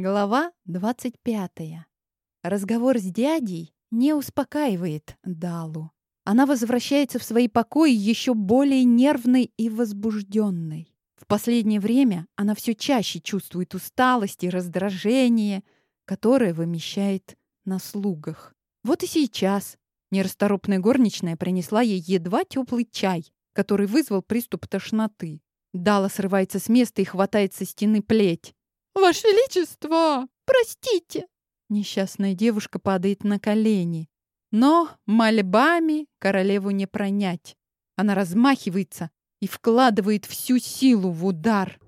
Глава 25. Разговор с дядей не успокаивает Далу. Она возвращается в свои покои еще более нервной и возбужденной. В последнее время она все чаще чувствует усталость и раздражение, которое вымещает на слугах. Вот и сейчас нерасторопная горничная принесла ей едва теплый чай, который вызвал приступ тошноты. Дала срывается с места и хватает со стены плеть. «Ваше Величество, простите!» Несчастная девушка падает на колени. Но мольбами королеву не пронять. Она размахивается и вкладывает всю силу в удар.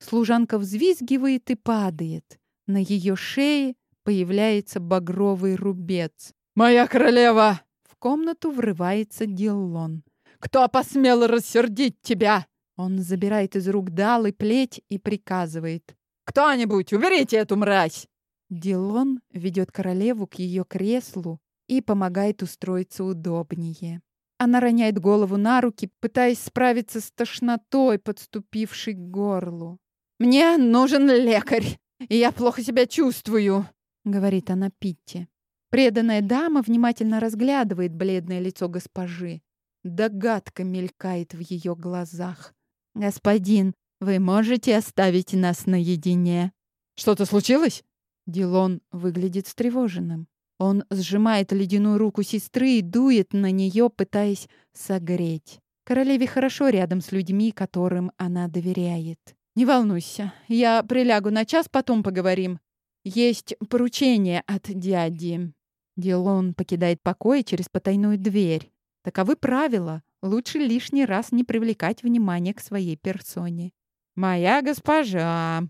Служанка взвизгивает и падает. На ее шее появляется багровый рубец. «Моя королева!» В комнату врывается Диллон. «Кто посмел рассердить тебя?» Он забирает из рук Далы плеть и приказывает. «Кто-нибудь, уберите эту мразь!» Дилон ведет королеву к ее креслу и помогает устроиться удобнее. Она роняет голову на руки, пытаясь справиться с тошнотой, подступившей к горлу. «Мне нужен лекарь, и я плохо себя чувствую», — говорит она Питти. Преданная дама внимательно разглядывает бледное лицо госпожи. Догадка мелькает в ее глазах. «Господин, вы можете оставить нас наедине?» «Что-то случилось?» Дилон выглядит встревоженным. Он сжимает ледяную руку сестры и дует на нее, пытаясь согреть. Королеве хорошо рядом с людьми, которым она доверяет. «Не волнуйся, я прилягу на час, потом поговорим. Есть поручение от дяди». Дилон покидает покой через потайную дверь. Таковы правила. Лучше лишний раз не привлекать внимание к своей персоне. «Моя госпожа!»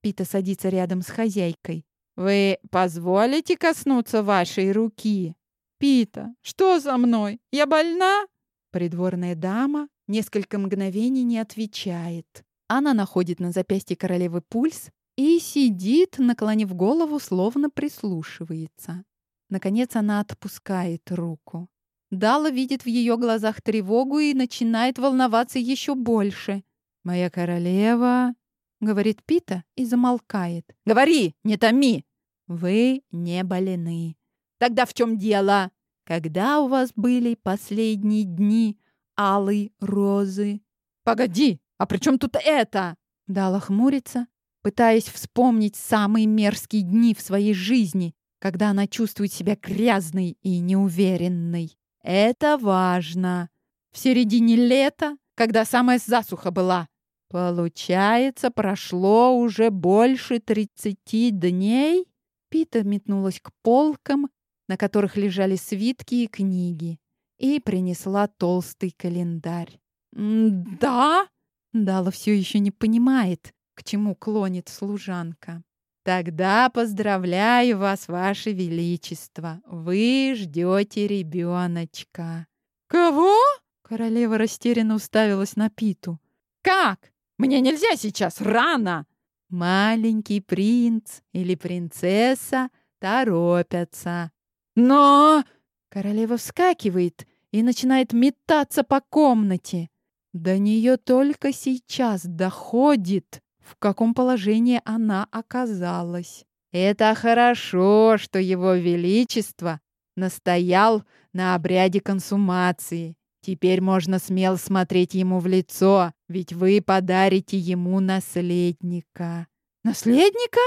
Пита садится рядом с хозяйкой. «Вы позволите коснуться вашей руки?» «Пита, что за мной? Я больна?» Придворная дама несколько мгновений не отвечает. Она находит на запястье королевы пульс и сидит, наклонив голову, словно прислушивается. Наконец она отпускает руку. Дала видит в ее глазах тревогу и начинает волноваться еще больше. «Моя королева...» — говорит Пита и замолкает. «Говори, не томи!» «Вы не больны. Тогда в чем дело?» «Когда у вас были последние дни алой розы?» «Погоди, а при чем тут это?» Дала хмурится, пытаясь вспомнить самые мерзкие дни в своей жизни, когда она чувствует себя грязной и неуверенной. Это важно. В середине лета, когда самая засуха была. Получается, прошло уже больше тридцати дней? Пита метнулась к полкам, на которых лежали свитки и книги, и принесла толстый календарь. «Да?» Дала все еще не понимает, к чему клонит служанка. Тогда поздравляю вас, ваше величество. Вы ждете ребеночка. Кого? Королева растерянно уставилась на Питу. Как? Мне нельзя сейчас, рано. Маленький принц или принцесса торопятся. Но... Королева вскакивает и начинает метаться по комнате. До нее только сейчас доходит, в каком положении она оказалась. Это хорошо, что его величество настоял на обряде консумации. Теперь можно смело смотреть ему в лицо, ведь вы подарите ему наследника. Наследника?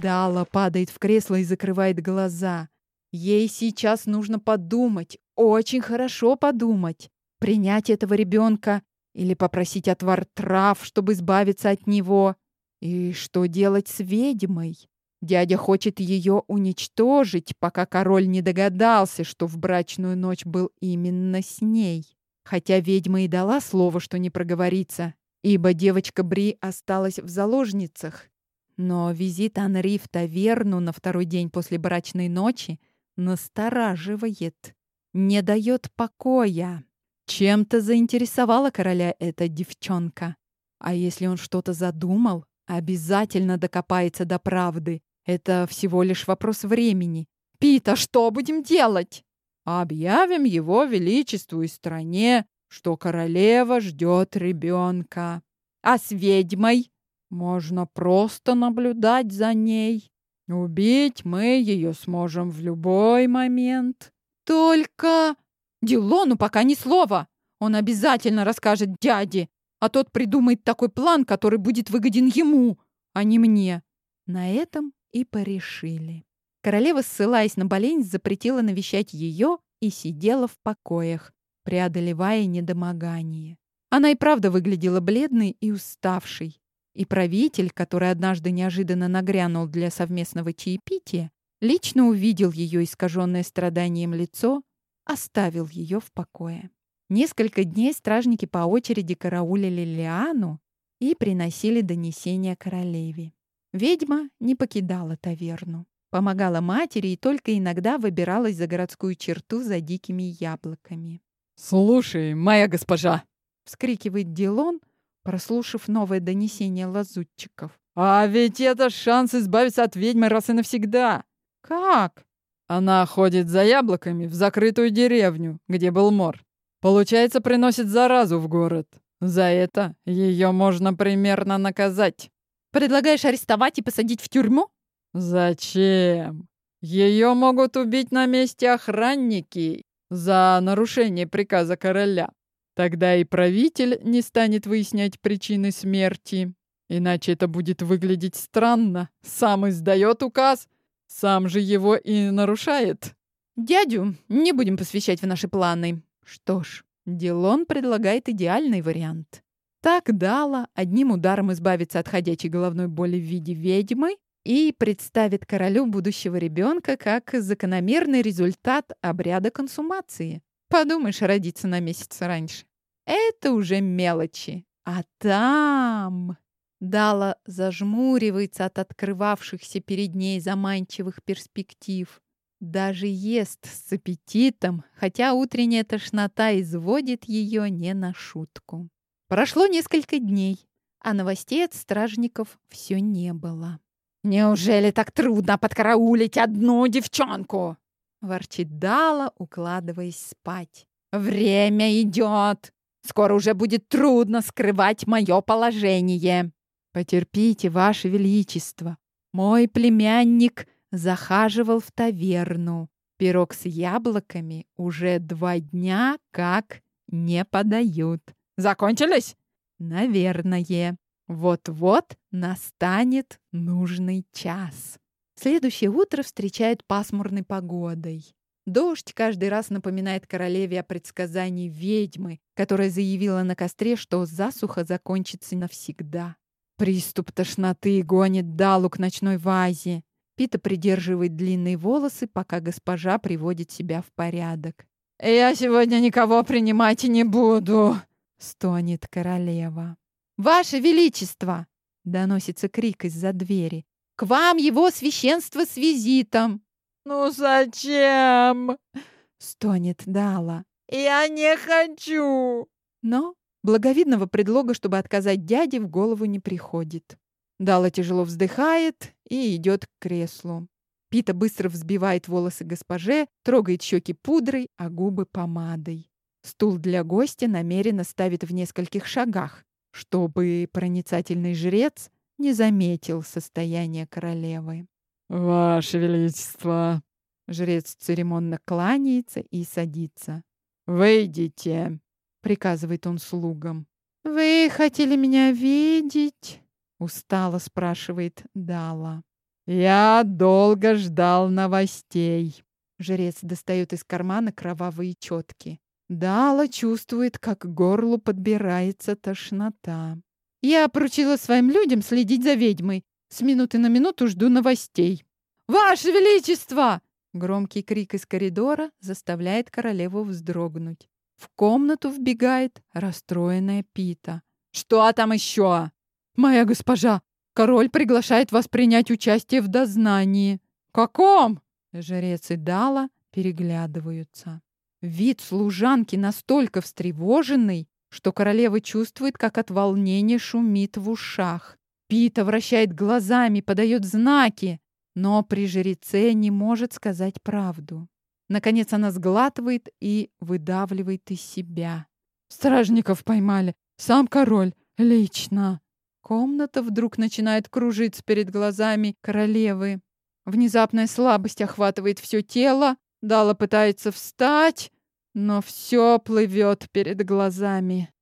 Дала падает в кресло и закрывает глаза. Ей сейчас нужно подумать, очень хорошо подумать. Принять этого ребенка или попросить отвар трав, чтобы избавиться от него? И что делать с ведьмой? Дядя хочет ее уничтожить, пока король не догадался, что в брачную ночь был именно с ней. Хотя ведьма и дала слово, что не проговорится, ибо девочка Бри осталась в заложницах. Но визит Анри в таверну на второй день после брачной ночи настораживает, не дает покоя. Чем-то заинтересовала короля эта девчонка. А если он что-то задумал, обязательно докопается до правды. Это всего лишь вопрос времени. «Пита, что будем делать?» «Объявим его величеству и стране, что королева ждет ребенка. А с ведьмой?» Можно просто наблюдать за ней. Убить мы ее сможем в любой момент. Только Дилону пока ни слова. Он обязательно расскажет дяде, а тот придумает такой план, который будет выгоден ему, а не мне. На этом и порешили. Королева, ссылаясь на болезнь, запретила навещать ее и сидела в покоях, преодолевая недомогание. Она и правда выглядела бледной и уставшей. И правитель, который однажды неожиданно нагрянул для совместного чаепития, лично увидел ее искаженное страданием лицо, оставил ее в покое. Несколько дней стражники по очереди караулили Лиану и приносили донесения королеве. Ведьма не покидала таверну. Помогала матери и только иногда выбиралась за городскую черту за дикими яблоками. «Слушай, моя госпожа!» — вскрикивает Дилон, прослушав новое донесение лазутчиков. «А ведь это шанс избавиться от ведьмы раз и навсегда!» «Как?» «Она ходит за яблоками в закрытую деревню, где был мор. Получается, приносит заразу в город. За это ее можно примерно наказать». «Предлагаешь арестовать и посадить в тюрьму?» «Зачем? Ее могут убить на месте охранники за нарушение приказа короля. Тогда и правитель не станет выяснять причины смерти. Иначе это будет выглядеть странно. Сам издает указ, сам же его и нарушает». «Дядю не будем посвящать в наши планы». Что ж, Дилон предлагает идеальный вариант. Так Дала одним ударом избавится от ходячей головной боли в виде ведьмы и представит королю будущего ребенка как закономерный результат обряда консумации. Подумаешь, родиться на месяц раньше. Это уже мелочи. А там... Дала зажмуривается от открывавшихся перед ней заманчивых перспектив. Даже ест с аппетитом, хотя утренняя тошнота изводит ее не на шутку. Прошло несколько дней, а новостей от стражников все не было. «Неужели так трудно подкараулить одну девчонку?» Ворчит Дала, укладываясь спать. «Время идет! Скоро уже будет трудно скрывать мое положение!» «Потерпите, Ваше Величество! Мой племянник захаживал в таверну. Пирог с яблоками уже два дня как не подают. Закончились?» «Наверное. Вот-вот настанет нужный час. Следующее утро встречает пасмурной погодой. Дождь каждый раз напоминает королеве о предсказании ведьмы, которая заявила на костре, что засуха закончится навсегда. Приступ тошноты гонит Далу к ночной вазе. Пита придерживает длинные волосы, пока госпожа приводит себя в порядок. «Я сегодня никого принимать не буду», — стонет королева. «Ваше Величество!» — доносится крик из-за двери. «К вам его священство с визитом!» «Ну зачем?» — стонет Дала. «Я не хочу!» Но благовидного предлога, чтобы отказать дяде, в голову не приходит. Дала тяжело вздыхает и идет к креслу. Пита быстро взбивает волосы госпоже, трогает щеки пудрой, а губы помадой. Стул для гостя намеренно ставит в нескольких шагах чтобы проницательный жрец не заметил состояние королевы. «Ваше Величество!» Жрец церемонно кланяется и садится. «Выйдите!» — приказывает он слугам. «Вы хотели меня видеть?» — устало спрашивает Дала. «Я долго ждал новостей». Жрец достает из кармана кровавые четки. Дала чувствует, как к горлу подбирается тошнота. Я поручила своим людям следить за ведьмой. С минуты на минуту жду новостей. «Ваше Величество!» Громкий крик из коридора заставляет королеву вздрогнуть. В комнату вбегает расстроенная Пита. «Что там еще?» «Моя госпожа, король приглашает вас принять участие в дознании». «Каком?» Жрец и Дала переглядываются. Вид служанки настолько встревоженный, что королева чувствует, как от волнения шумит в ушах. Пита вращает глазами, подает знаки, но при жреце не может сказать правду. Наконец она сглатывает и выдавливает из себя. «Стражников поймали. Сам король. Лично». Комната вдруг начинает кружиться перед глазами королевы. Внезапная слабость охватывает все тело. Дала пытается встать, но все плывет перед глазами.